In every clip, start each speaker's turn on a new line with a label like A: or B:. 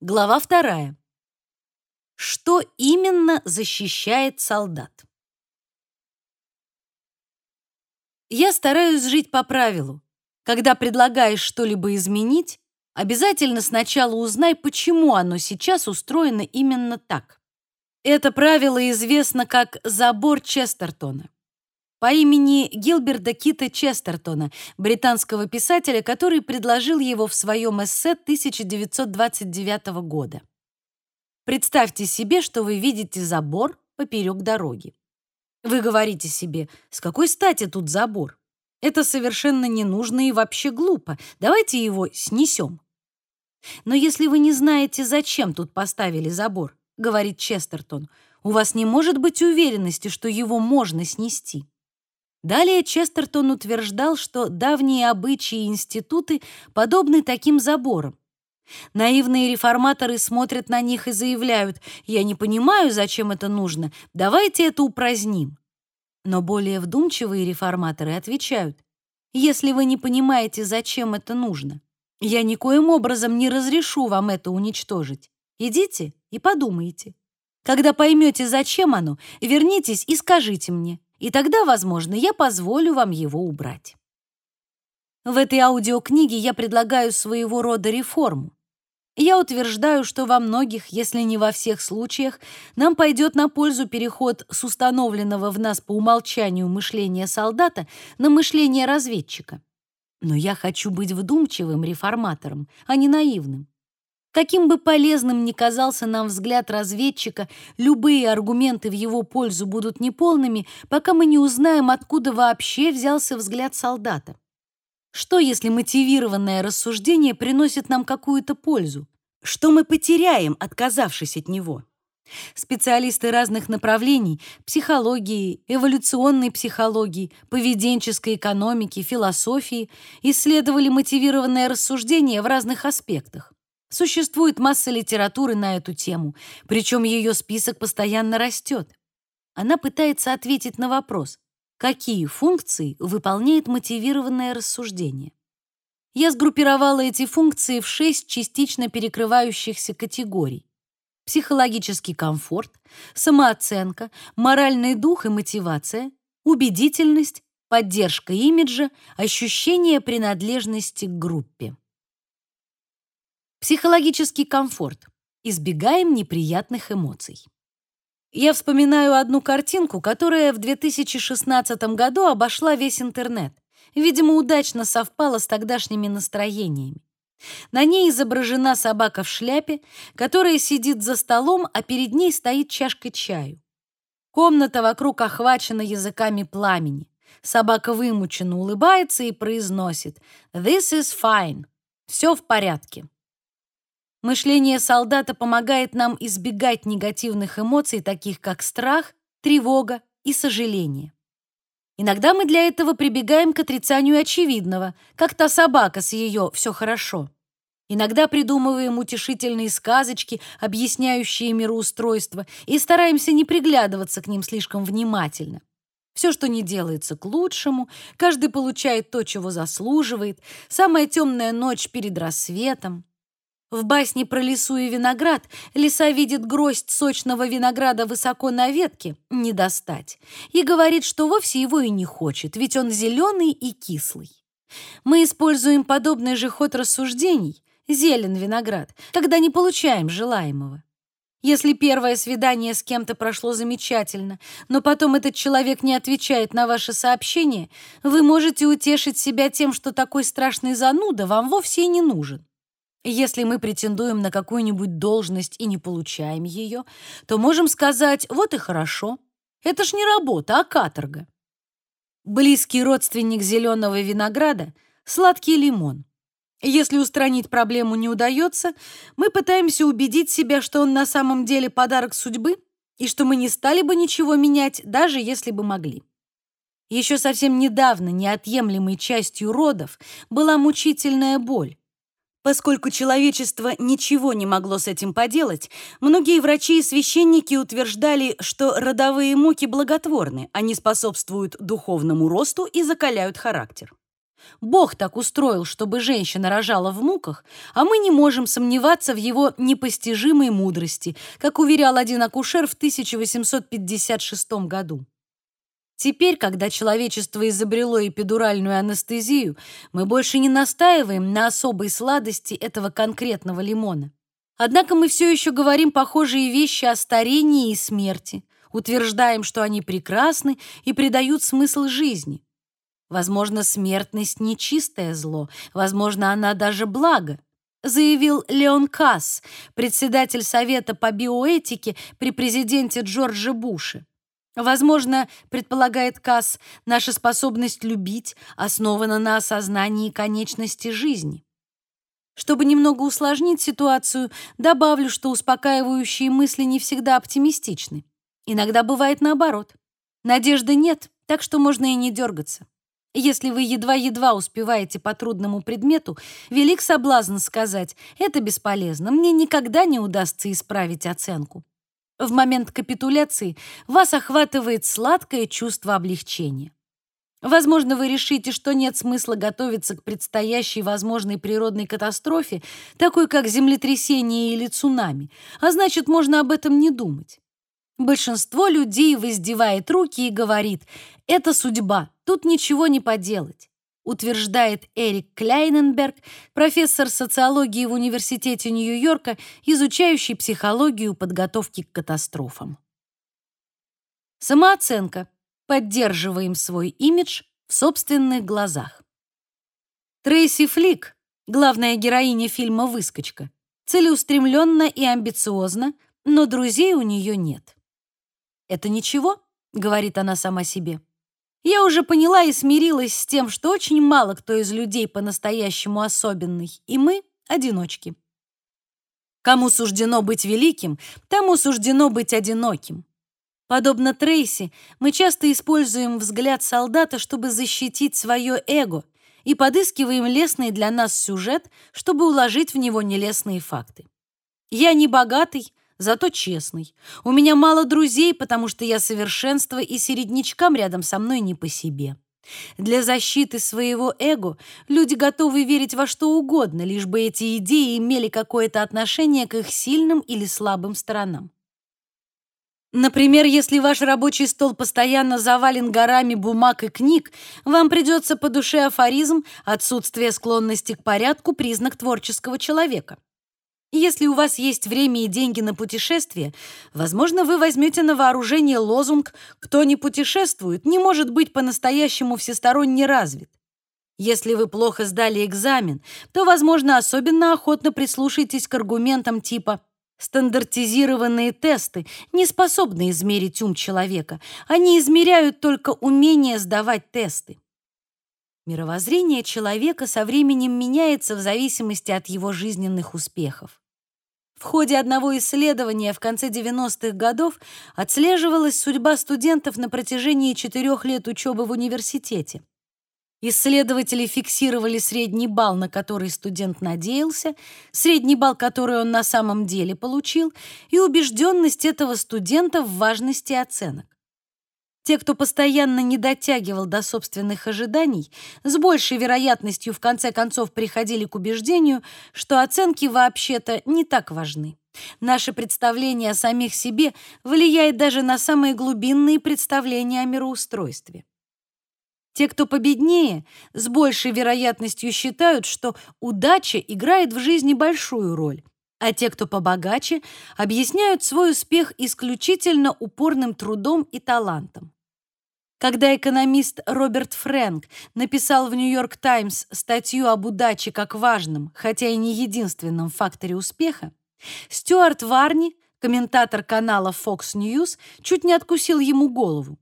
A: Глава вторая. Что именно защищает солдат? Я стараюсь жить по правилу. Когда предлагаешь что-либо изменить, обязательно сначала узнай, почему оно сейчас устроено именно так. Это правило известно как забор Честертона по имени Гилберта Кита Честертона, британского писателя, который предложил его в своем эссе 1929 года. Представьте себе, что вы видите забор поперек дороги. Вы говорите себе, с какой стати тут забор? Это совершенно не нужно и вообще глупо. Давайте его снесем. Но если вы не знаете, зачем тут поставили забор, говорит Честертон, у вас не может быть уверенности, что его можно снести. Далее Честертон утверждал, что давние обычаи и институты подобны таким заборам. Наивные реформаторы смотрят на них и заявляют «Я не понимаю, зачем это нужно, давайте это упраздним». Но более вдумчивые реформаторы отвечают «Если вы не понимаете, зачем это нужно, я никоим образом не разрешу вам это уничтожить. Идите и подумайте. Когда поймете, зачем оно, вернитесь и скажите мне, и тогда, возможно, я позволю вам его убрать. В этой аудиокниге я предлагаю своего рода реформу. Я утверждаю, что во многих, если не во всех случаях, нам пойдет на пользу переход с установленного в нас по умолчанию мышления солдата на мышление разведчика. Но я хочу быть вдумчивым реформатором, а не наивным. Каким бы полезным ни казался нам взгляд разведчика, любые аргументы в его пользу будут неполными, пока мы не узнаем, откуда вообще взялся взгляд солдата. Что, если мотивированное рассуждение приносит нам какую-то пользу? Что мы потеряем, отказавшись от него? Специалисты разных направлений – психологии, эволюционной психологии, поведенческой экономики, философии – исследовали мотивированное рассуждение в разных аспектах. Существует масса литературы на эту тему, причем ее список постоянно растет. Она пытается ответить на вопрос, какие функции выполняет мотивированное рассуждение. Я сгруппировала эти функции в шесть частично перекрывающихся категорий. Психологический комфорт, самооценка, моральный дух и мотивация, убедительность, поддержка имиджа, ощущение принадлежности к группе. Психологический комфорт. Избегаем неприятных эмоций. Я вспоминаю одну картинку, которая в 2016 году обошла весь интернет. Видимо, удачно совпала с тогдашними настроениями. На ней изображена собака в шляпе, которая сидит за столом, а перед ней стоит чашка чаю. Комната вокруг охвачена языками пламени. Собака вымученно улыбается и произносит «This is fine». Все в порядке. Мышление солдата помогает нам избегать негативных эмоций, таких как страх, тревога и сожаление. Иногда мы для этого прибегаем к отрицанию очевидного, как та собака с ее «все хорошо». Иногда придумываем утешительные сказочки, объясняющие мироустройство, и стараемся не приглядываться к ним слишком внимательно. Все, что не делается к лучшему, каждый получает то, чего заслуживает, самая темная ночь перед рассветом. В басне про лису и виноград лиса видит гроздь сочного винограда высоко на ветке, не достать, и говорит, что вовсе его и не хочет, ведь он зеленый и кислый. Мы используем подобный же ход рассуждений, зелен виноград, когда не получаем желаемого. Если первое свидание с кем-то прошло замечательно, но потом этот человек не отвечает на ваше сообщение, вы можете утешить себя тем, что такой страшный зануда вам вовсе и не нужен. Если мы претендуем на какую-нибудь должность и не получаем ее, то можем сказать «вот и хорошо». Это ж не работа, а каторга. Близкий родственник зеленого винограда — сладкий лимон. Если устранить проблему не удается, мы пытаемся убедить себя, что он на самом деле подарок судьбы и что мы не стали бы ничего менять, даже если бы могли. Еще совсем недавно неотъемлемой частью родов была мучительная боль, Поскольку человечество ничего не могло с этим поделать, многие врачи и священники утверждали, что родовые муки благотворны, они способствуют духовному росту и закаляют характер. Бог так устроил, чтобы женщина рожала в муках, а мы не можем сомневаться в его непостижимой мудрости, как уверял один акушер в 1856 году. Теперь, когда человечество изобрело эпидуральную анестезию, мы больше не настаиваем на особой сладости этого конкретного лимона. Однако мы все еще говорим похожие вещи о старении и смерти, утверждаем, что они прекрасны и придают смысл жизни. Возможно, смертность не чистое зло, возможно, она даже благо, заявил Леон Касс, председатель Совета по биоэтике при президенте Джорджа Буше. Возможно, предполагает Касс, наша способность любить основана на осознании конечности жизни. Чтобы немного усложнить ситуацию, добавлю, что успокаивающие мысли не всегда оптимистичны. Иногда бывает наоборот. Надежды нет, так что можно и не дергаться. Если вы едва-едва успеваете по трудному предмету, велик соблазн сказать «это бесполезно, мне никогда не удастся исправить оценку». В момент капитуляции вас охватывает сладкое чувство облегчения. Возможно, вы решите, что нет смысла готовиться к предстоящей возможной природной катастрофе, такой как землетрясение или цунами, а значит, можно об этом не думать. Большинство людей воздевает руки и говорит «это судьба, тут ничего не поделать», утверждает Эрик Кляйненберг, профессор социологии в Университете Нью-Йорка, изучающий психологию подготовки к катастрофам. Самооценка – поддерживаем свой имидж в собственных глазах. Трейси Флик, главная героиня фильма «Выскочка», целеустремленна и амбициозна, но друзей у нее нет. «Это ничего», — говорит она сама себе. «Я уже поняла и смирилась с тем, что очень мало кто из людей по-настоящему особенный, и мы — одиночки. Кому суждено быть великим, тому суждено быть одиноким. Подобно Трейси, мы часто используем взгляд солдата, чтобы защитить свое эго, и подыскиваем лестный для нас сюжет, чтобы уложить в него нелестные факты. Я не богатый, зато честный. У меня мало друзей, потому что я совершенство, и середнячкам рядом со мной не по себе. Для защиты своего эго люди готовы верить во что угодно, лишь бы эти идеи имели какое-то отношение к их сильным или слабым сторонам. Например, если ваш рабочий стол постоянно завален горами бумаг и книг, вам придется по душе афоризм «отсутствие склонности к порядку – признак творческого человека». Если у вас есть время и деньги на путешествие, возможно, вы возьмете на вооружение лозунг «Кто не путешествует, не может быть по-настоящему всесторонне развит». Если вы плохо сдали экзамен, то, возможно, особенно охотно прислушаетесь к аргументам типа Стандартизированные тесты не способны измерить ум человека. Они измеряют только умение сдавать тесты. Мировоззрение человека со временем меняется в зависимости от его жизненных успехов. В ходе одного исследования в конце 90-х годов отслеживалась судьба студентов на протяжении четырех лет учебы в университете. Исследователи фиксировали средний балл, на который студент надеялся, средний балл, который он на самом деле получил, и убежденность этого студента в важности оценок. Те, кто постоянно не дотягивал до собственных ожиданий, с большей вероятностью в конце концов приходили к убеждению, что оценки вообще-то не так важны. Наше представление о самих себе влияет даже на самые глубинные представления о мироустройстве. Те, кто победнее, с большей вероятностью считают, что удача играет в жизни большую роль, а те, кто побогаче, объясняют свой успех исключительно упорным трудом и талантом. Когда экономист Роберт Фрэнк написал в Нью-Йорк Таймс статью об удаче как важном, хотя и не единственном факторе успеха, Стюарт Варни, комментатор канала Fox News, чуть не откусил ему голову.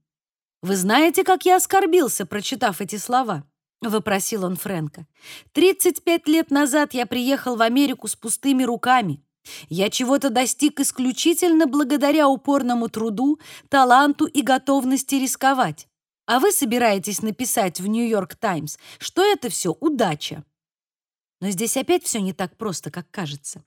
A: «Вы знаете, как я оскорбился, прочитав эти слова?» — вопросил он Фрэнка. «Тридцать пять лет назад я приехал в Америку с пустыми руками. Я чего-то достиг исключительно благодаря упорному труду, таланту и готовности рисковать. А вы собираетесь написать в Нью-Йорк Таймс, что это все удача. Но здесь опять все не так просто, как кажется.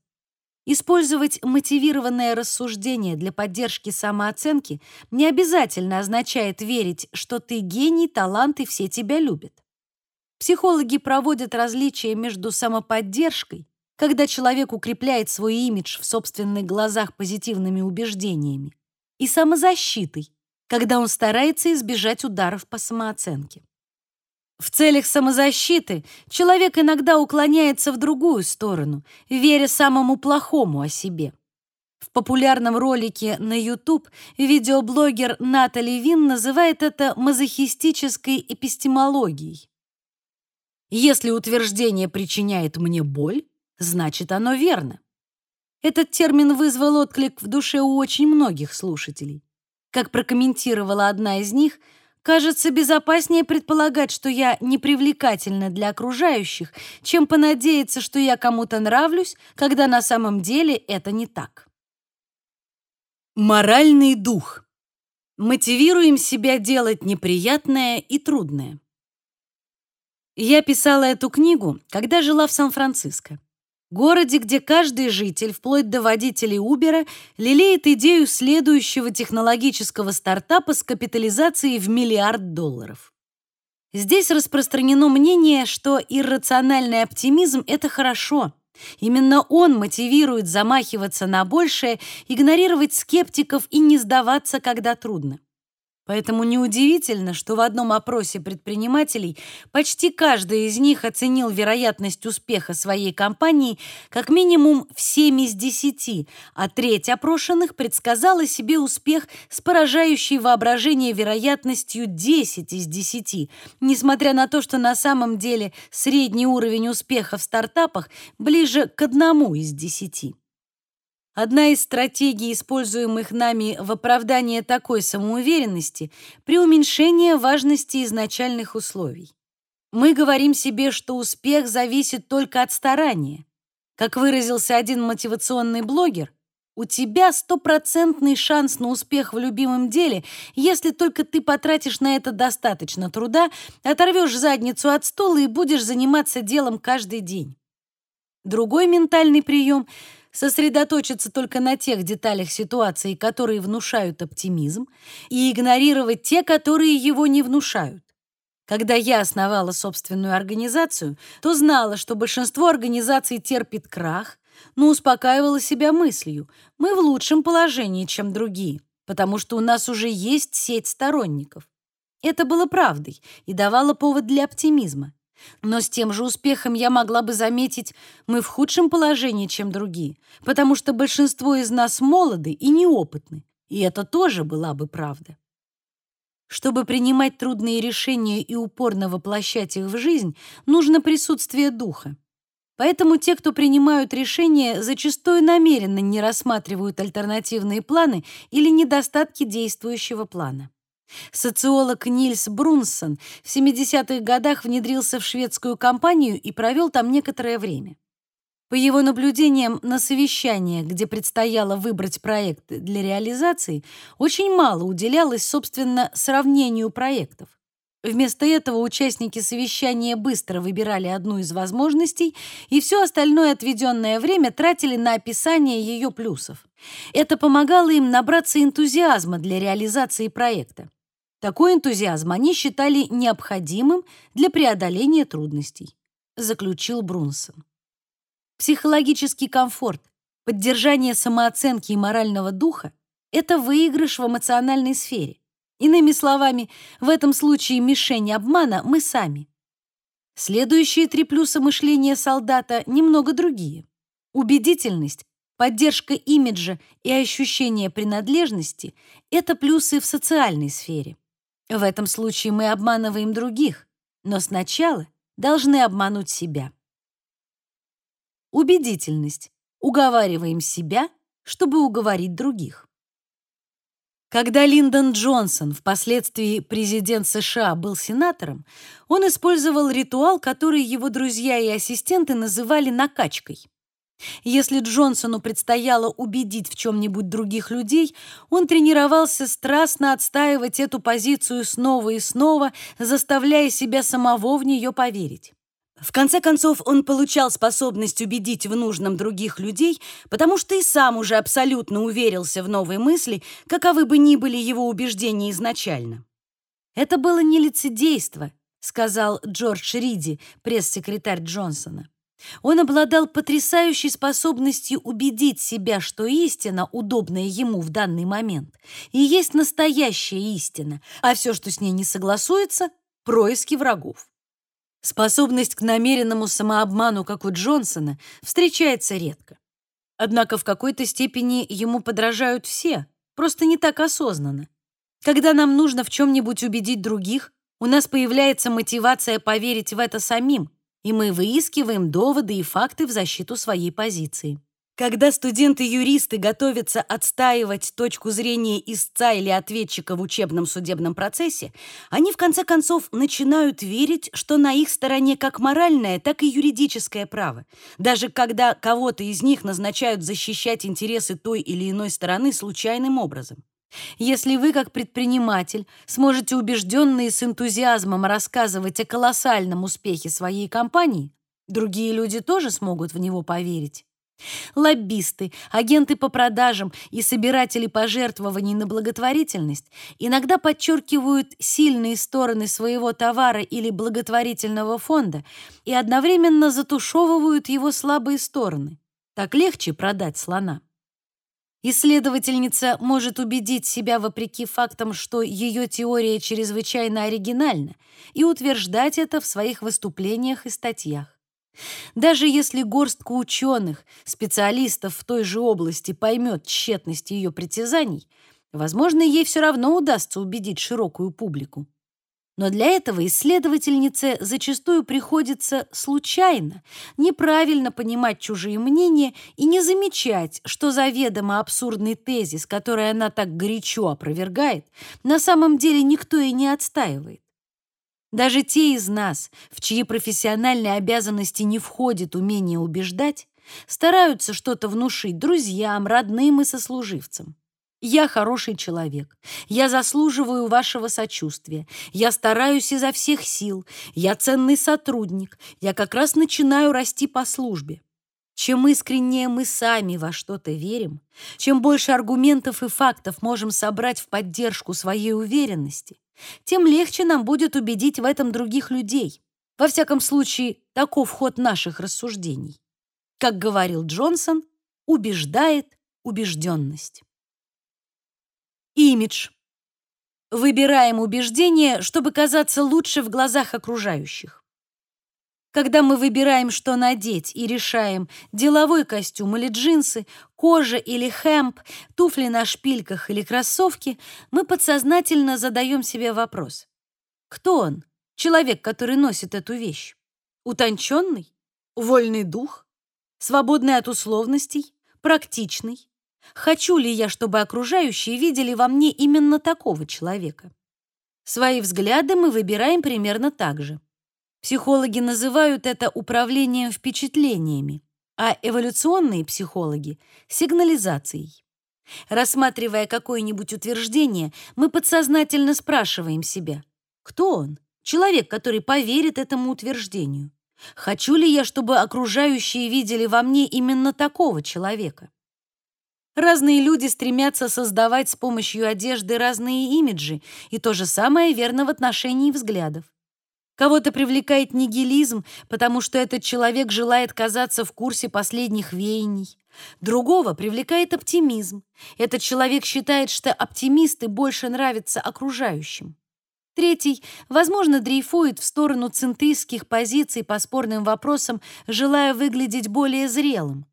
A: Использовать мотивированное рассуждение для поддержки самооценки не обязательно означает верить, что ты гений, талант и все тебя любят. Психологи проводят различия между самоподдержкой, когда человек укрепляет свой имидж в собственных глазах позитивными убеждениями, и самозащитой, когда он старается избежать ударов по самооценке. В целях самозащиты человек иногда уклоняется в другую сторону, веря самому плохому о себе. В популярном ролике на YouTube видеоблогер Натали Вин называет это мазохистической эпистемологией. Если утверждение причиняет мне боль, значит, оно верно. Этот термин вызвал отклик в душе у очень многих слушателей. Как прокомментировала одна из них, кажется безопаснее предполагать, что я непривлекательна для окружающих, чем понадеяться, что я кому-то нравлюсь, когда на самом деле это не так. Моральный дух. Мотивируем себя делать неприятное и трудное. Я писала эту книгу, когда жила в Сан-Франциско. Городе, где каждый житель, вплоть до водителей Убера, лелеет идею следующего технологического стартапа с капитализацией в миллиард долларов. Здесь распространено мнение, что иррациональный оптимизм — это хорошо. Именно он мотивирует замахиваться на большее, игнорировать скептиков и не сдаваться, когда трудно. Поэтому неудивительно, что в одном опросе предпринимателей почти каждый из них оценил вероятность успеха своей компании как минимум в 7 из 10, а треть опрошенных предсказала себе успех с поражающей воображение вероятностью 10 из 10, несмотря на то, что на самом деле средний уровень успеха в стартапах ближе к одному из 10. Одна из стратегий, используемых нами в оправдании такой самоуверенности, преуменьшение важности изначальных условий. Мы говорим себе, что успех зависит только от старания. Как выразился один мотивационный блогер, у тебя стопроцентный шанс на успех в любимом деле, если только ты потратишь на это достаточно труда, оторвешь задницу от стола и будешь заниматься делом каждый день. Другой ментальный прием — сосредоточиться только на тех деталях ситуации, которые внушают оптимизм, и игнорировать те, которые его не внушают. Когда я основала собственную организацию, то знала, что большинство организаций терпит крах, но успокаивала себя мыслью: мы в лучшем положении, чем другие, потому что у нас уже есть сеть сторонников. Это было правдой и давало повод для оптимизма. Но с тем же успехом я могла бы заметить, мы в худшем положении, чем другие, потому что большинство из нас молоды и неопытны, и это тоже была бы правда. Чтобы принимать трудные решения и упорно воплощать их в жизнь, нужно присутствие духа. Поэтому те, кто принимают решения, зачастую намеренно не рассматривают альтернативные планы или недостатки действующего плана. Социолог Нильс Брунсон в 70-х годах внедрился в шведскую компанию и провел там некоторое время. По его наблюдениям, на совещаниях, где предстояло выбрать проект для реализации, очень мало уделялось, собственно, сравнению проектов. Вместо этого участники совещания быстро выбирали одну из возможностей и все остальное отведенное время тратили на описание ее плюсов. Это помогало им набраться энтузиазма для реализации проекта. Такой энтузиазм они считали необходимым для преодоления трудностей, заключил Брунсон. Психологический комфорт, поддержание самооценки и морального духа — это выигрыш в эмоциональной сфере. Иными словами, в этом случае мишень обмана мы сами. Следующие три плюса мышления солдата немного другие. Убедительность, поддержка имиджа и ощущение принадлежности — это плюсы в социальной сфере. В этом случае мы обманываем других, но сначала должны обмануть себя. Убедительность. Уговариваем себя, чтобы уговорить других. Когда Линдон Джонсон, впоследствии президент США, был сенатором, он использовал ритуал, который его друзья и ассистенты называли накачкой. Если Джонсону предстояло убедить в чем-нибудь других людей, он тренировался страстно отстаивать эту позицию снова и снова, заставляя себя самого в нее поверить. В конце концов, он получал способность убедить в нужном других людей, потому что и сам уже абсолютно уверился в новой мысли, каковы бы ни были его убеждения изначально. Это было не лицедейство, сказал Джордж Риди, пресс-секретарь Джонсона. Он обладал потрясающей способностью убедить себя, что истина, удобная ему в данный момент, и есть настоящая истина, а все, что с ней не согласуется, происки врагов. Способность к намеренному самообману, как у Джонсона, встречается редко. Однако в какой-то степени ему подражают все, просто не так осознанно. Когда нам нужно в чем-нибудь убедить других, у нас появляется мотивация поверить в это самим, и мы выискиваем доводы и факты в защиту своей позиции. Когда студенты-юристы готовятся отстаивать точку зрения истца или ответчика в учебном судебном процессе, они в конце концов начинают верить, что на их стороне как моральное, так и юридическое право, даже когда кого-то из них назначают защищать интересы той или иной стороны случайным образом. Если вы, как предприниматель, сможете убежденно и с энтузиазмом рассказывать о колоссальном успехе своей компании, другие люди тоже смогут в него поверить. Лоббисты, агенты по продажам и собиратели пожертвований на благотворительность иногда подчеркивают сильные стороны своего товара или благотворительного фонда и одновременно затушевывают его слабые стороны. Так легче продать слона. Исследовательница может убедить себя вопреки фактам, что ее теория чрезвычайно оригинальна, и утверждать это в своих выступлениях и статьях. Даже если горстка ученых, специалистов в той же области поймет тщетность ее притязаний, возможно, ей все равно удастся убедить широкую публику. Но для этого исследовательнице зачастую приходится случайно, неправильно понимать чужие мнения и не замечать, что заведомо абсурдный тезис, который она так горячо опровергает, на самом деле никто и не отстаивает. Даже те из нас, в чьи профессиональные обязанности не входит умение убеждать, стараются что-то внушить друзьям, родным и сослуживцам. Я хороший человек. Я заслуживаю вашего сочувствия. Я стараюсь изо всех сил. Я ценный сотрудник. Я как раз начинаю расти по службе. Чем искреннее мы сами во что-то верим, чем больше аргументов и фактов можем собрать в поддержку своей уверенности, тем легче нам будет убедить в этом других людей. Во всяком случае, таков ход наших рассуждений. Как говорил Джонсон, убеждает убежденность. Имидж. Выбираем убеждение, чтобы казаться лучше в глазах окружающих. Когда мы выбираем, что надеть, и решаем деловой костюм или джинсы, кожа или хэмп, туфли на шпильках или кроссовки, мы подсознательно задаем себе вопрос. Кто он, человек, который носит эту вещь? Утонченный? Вольный дух? Свободный от условностей? Практичный? Хочу ли я, чтобы окружающие видели во мне именно такого человека? Свои взгляды мы выбираем примерно так же. Психологи называют это управлением впечатлениями, а эволюционные психологи — сигнализацией. Рассматривая какое-нибудь утверждение, мы подсознательно спрашиваем себя, кто он, человек, который поверит этому утверждению. Хочу ли я, чтобы окружающие видели во мне именно такого человека? Разные люди стремятся создавать с помощью одежды разные имиджи, и то же самое верно в отношении взглядов. Кого-то привлекает нигилизм, потому что этот человек желает казаться в курсе последних веяний. Другого привлекает оптимизм. Этот человек считает, что оптимисты больше нравятся окружающим. Третий, возможно, дрейфует в сторону центристских позиций по спорным вопросам, желая выглядеть более зрелым.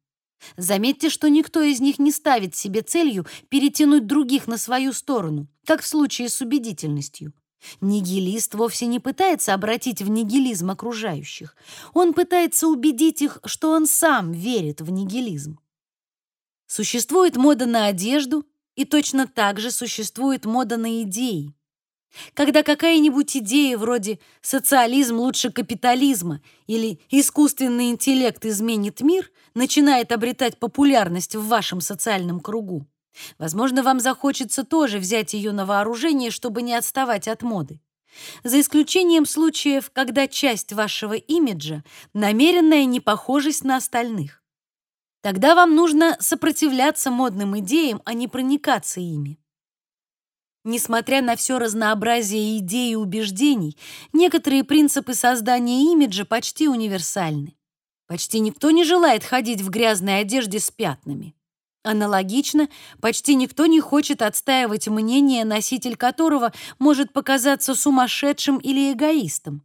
A: Заметьте, что никто из них не ставит себе целью перетянуть других на свою сторону, как в случае с убедительностью. Нигилист вовсе не пытается обратить в нигилизм окружающих. Он пытается убедить их, что он сам верит в нигилизм. Существует мода на одежду, и точно так же существует мода на идеи. Когда какая-нибудь идея вроде «социализм лучше капитализма» или «искусственный интеллект изменит мир» начинает обретать популярность в вашем социальном кругу, возможно, вам захочется тоже взять ее на вооружение, чтобы не отставать от моды. За исключением случаев, когда часть вашего имиджа — намеренная непохожесть на остальных. Тогда вам нужно сопротивляться модным идеям, а не проникаться ими. Несмотря на все разнообразие идей и убеждений, некоторые принципы создания имиджа почти универсальны. Почти никто не желает ходить в грязной одежде с пятнами. Аналогично, почти никто не хочет отстаивать мнение, носитель которого может показаться сумасшедшим или эгоистом.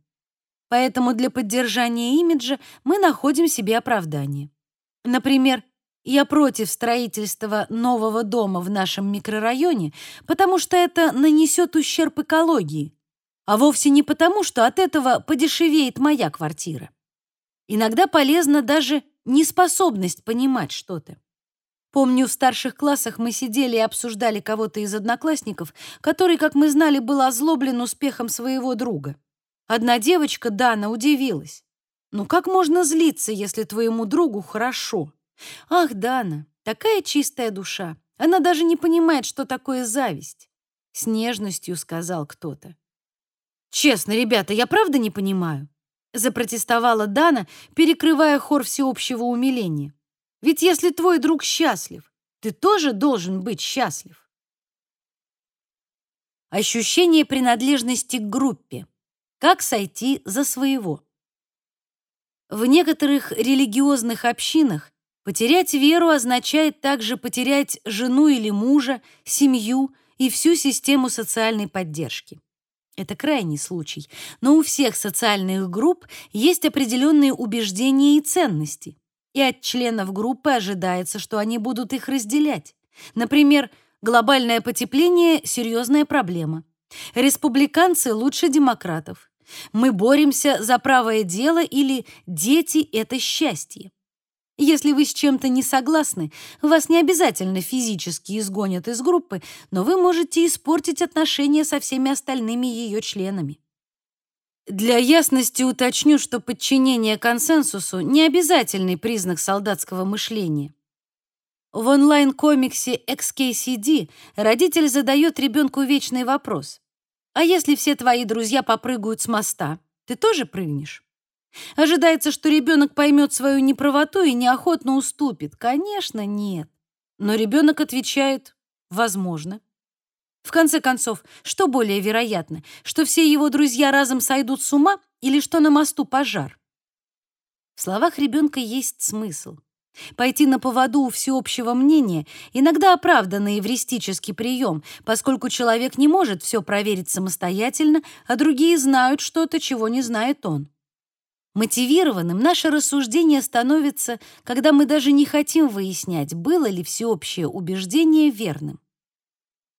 A: Поэтому для поддержания имиджа мы находим себе оправдание. Например, я против строительства нового дома в нашем микрорайоне, потому что это нанесет ущерб экологии, а вовсе не потому, что от этого подешевеет моя квартира. Иногда полезна даже неспособность понимать что-то. Помню, в старших классах мы сидели и обсуждали кого-то из одноклассников, который, как мы знали, был озлоблен успехом своего друга. Одна девочка, Дана, удивилась. «Ну как можно злиться, если твоему другу хорошо?» «Ах, Дана, такая чистая душа. Она даже не понимает, что такое зависть». С нежностью сказал кто-то. «Честно, ребята, я правда не понимаю?» Запротестовала Дана, перекрывая хор всеобщего умиления. Ведь если твой друг счастлив, ты тоже должен быть счастлив. Ощущение принадлежности к группе. Как сойти за своего? В некоторых религиозных общинах потерять веру означает также потерять жену или мужа, семью и всю систему социальной поддержки. Это крайний случай, но у всех социальных групп есть определенные убеждения и ценности и от членов группы ожидается, что они будут их разделять. Например, глобальное потепление — серьезная проблема. Республиканцы лучше демократов. Мы боремся за правое дело или дети — это счастье. Если вы с чем-то не согласны, вас не обязательно физически изгонят из группы, но вы можете испортить отношения со всеми остальными ее членами. Для ясности уточню, что подчинение консенсусу не обязательный признак солдатского мышления. В онлайн-комиксе XKCD родитель задает ребенку вечный вопрос. А если все твои друзья попрыгают с моста, ты тоже прыгнешь? Ожидается, что ребенок поймет свою неправоту и неохотно уступит. Конечно, нет. Но ребенок отвечает «возможно». В конце концов, что более вероятно, что все его друзья разом сойдут с ума или что на мосту пожар? В словах ребенка есть смысл. Пойти на поводу у всеобщего мнения иногда оправданный эвристический прием, поскольку человек не может все проверить самостоятельно, а другие знают что-то, чего не знает он. Мотивированным наше рассуждение становится, когда мы даже не хотим выяснять, было ли всеобщее убеждение верным.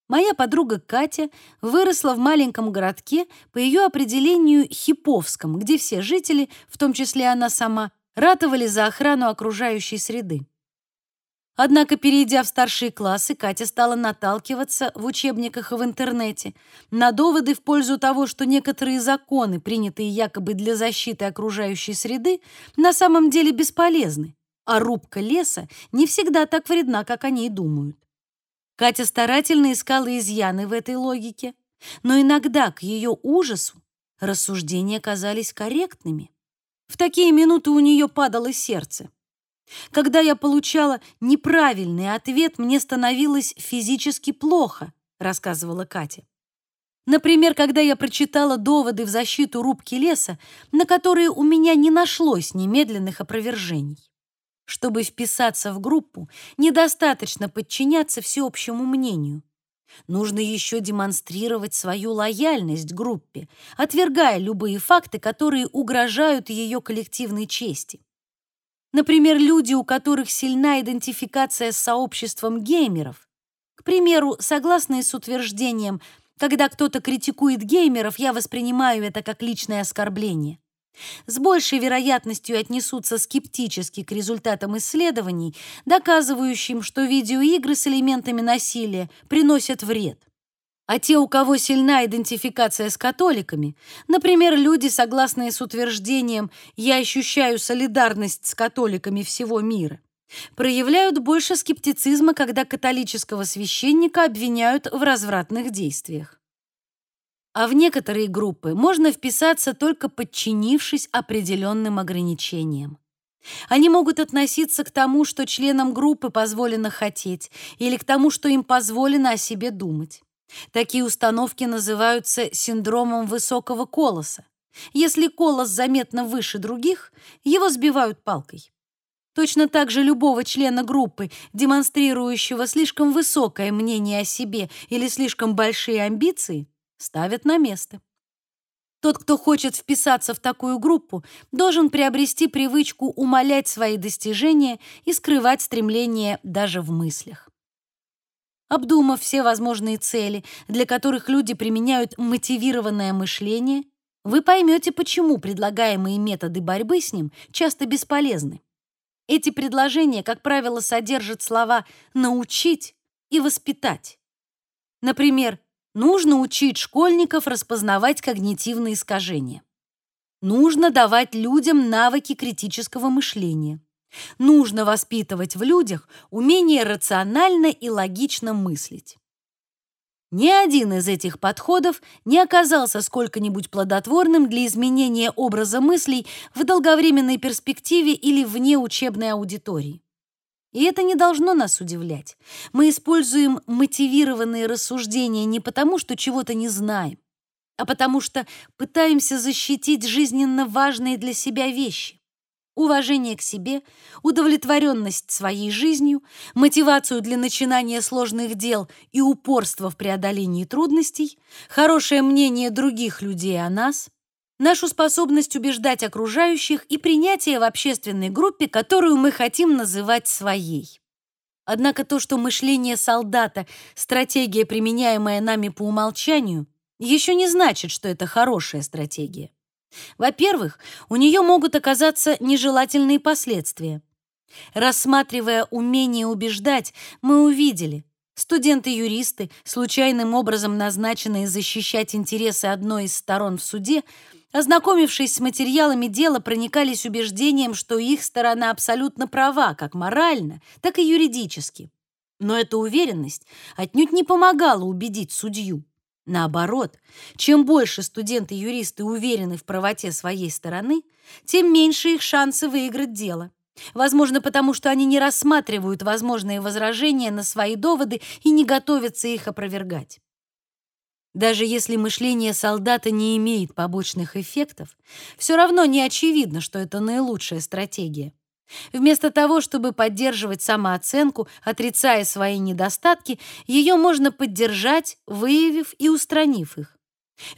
A: Моя подруга Катя выросла в маленьком городке по ее определению Хиповском, где все жители, в том числе она сама, ратовали за охрану окружающей среды. Однако, перейдя в старшие классы, Катя стала наталкиваться в учебниках и в интернете на доводы в пользу того, что некоторые законы, принятые якобы для защиты окружающей среды, на самом деле бесполезны, а рубка леса не всегда так вредна, как они и думают. Катя старательно искала изъяны в этой логике, но иногда, к ее ужасу, рассуждения казались корректными. В такие минуты у нее падало сердце. Когда я получала неправильный ответ, мне становилось физически плохо, рассказывала Катя. Например, когда я прочитала доводы в защиту рубки леса, на которые у меня не нашлось немедленных опровержений. Чтобы вписаться в группу, недостаточно подчиняться всеобщему мнению. Нужно еще демонстрировать свою лояльность группе, отвергая любые факты, которые угрожают ее коллективной чести. Например, люди, у которых сильна идентификация с сообществом геймеров. К примеру, согласные с утверждением «когда кто-то критикует геймеров, я воспринимаю это как личное оскорбление» с большей вероятностью отнесутся скептически к результатам исследований, доказывающим, что видеоигры с элементами насилия приносят вред. А те, у кого сильна идентификация с католиками, например, люди, согласные с утверждением «я ощущаю солидарность с католиками всего мира», проявляют больше скептицизма, когда католического священника обвиняют в развратных действиях а в некоторые группы можно вписаться только подчинившись определенным ограничениям. Они могут относиться к тому, что членам группы позволено хотеть, или к тому, что им позволено о себе думать. Такие установки называются синдромом высокого колоса. Если колос заметно выше других, его сбивают палкой. Точно так же любого члена группы, демонстрирующего слишком высокое мнение о себе или слишком большие амбиции, ставят на место. Тот, кто хочет вписаться в такую группу, должен приобрести привычку умалять свои достижения и скрывать стремление даже в мыслях. Обдумав все возможные цели, для которых люди применяют мотивированное мышление, вы поймете, почему предлагаемые методы борьбы с ним часто бесполезны. Эти предложения, как правило, содержат слова «научить» и «воспитать». Например, нужно учить школьников распознавать когнитивные искажения. Нужно давать людям навыки критического мышления. Нужно воспитывать в людях умение рационально и логично мыслить. Ни один из этих подходов не оказался сколько-нибудь плодотворным для изменения образа мыслей в долговременной перспективе или вне учебной аудитории. И это не должно нас удивлять. Мы используем мотивированные рассуждения не потому, что чего-то не знаем, а потому что пытаемся защитить жизненно важные для себя вещи уважение к себе, удовлетворенность своей жизнью, мотивацию для начинания сложных дел и упорство в преодолении трудностей, хорошее мнение других людей о нас, нашу способность убеждать окружающих и принятие в общественной группе, которую мы хотим называть своей. Однако то, что мышление солдата — стратегия, применяемая нами по умолчанию, еще не значит, что это хорошая стратегия. Во-первых, у нее могут оказаться нежелательные последствия. Рассматривая умение убеждать, мы увидели, студенты-юристы, случайным образом назначенные защищать интересы одной из сторон в суде, ознакомившись с материалами дела, проникались убеждением, что их сторона абсолютно права, как морально, так и юридически. Но эта уверенность отнюдь не помогала убедить судью. Наоборот, чем больше студенты-юристы уверены в правоте своей стороны, тем меньше их шансы выиграть дело. Возможно, потому что они не рассматривают возможные возражения на свои доводы и не готовятся их опровергать. Даже если мышление солдата не имеет побочных эффектов, все равно не очевидно, что это наилучшая стратегия. Вместо того, чтобы поддерживать самооценку, отрицая свои недостатки, ее можно поддержать, выявив и устранив их.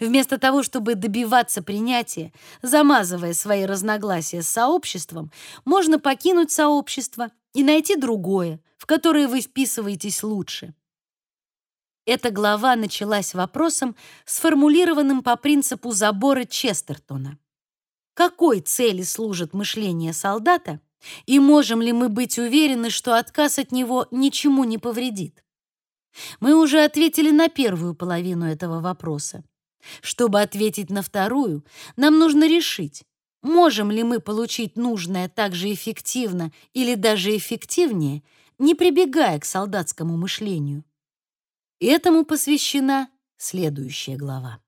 A: Вместо того, чтобы добиваться принятия, замазывая свои разногласия с сообществом, можно покинуть сообщество и найти другое, в которое вы вписываетесь лучше. Эта глава началась вопросом, сформулированным по принципу забора Честертона. Какой цели служит мышление солдата, и можем ли мы быть уверены, что отказ от него ничему не повредит? Мы уже ответили на первую половину этого вопроса. Чтобы ответить на вторую, нам нужно решить, можем ли мы получить нужное так же эффективно или даже эффективнее, не прибегая к солдатскому мышлению. Этому посвящена следующая глава.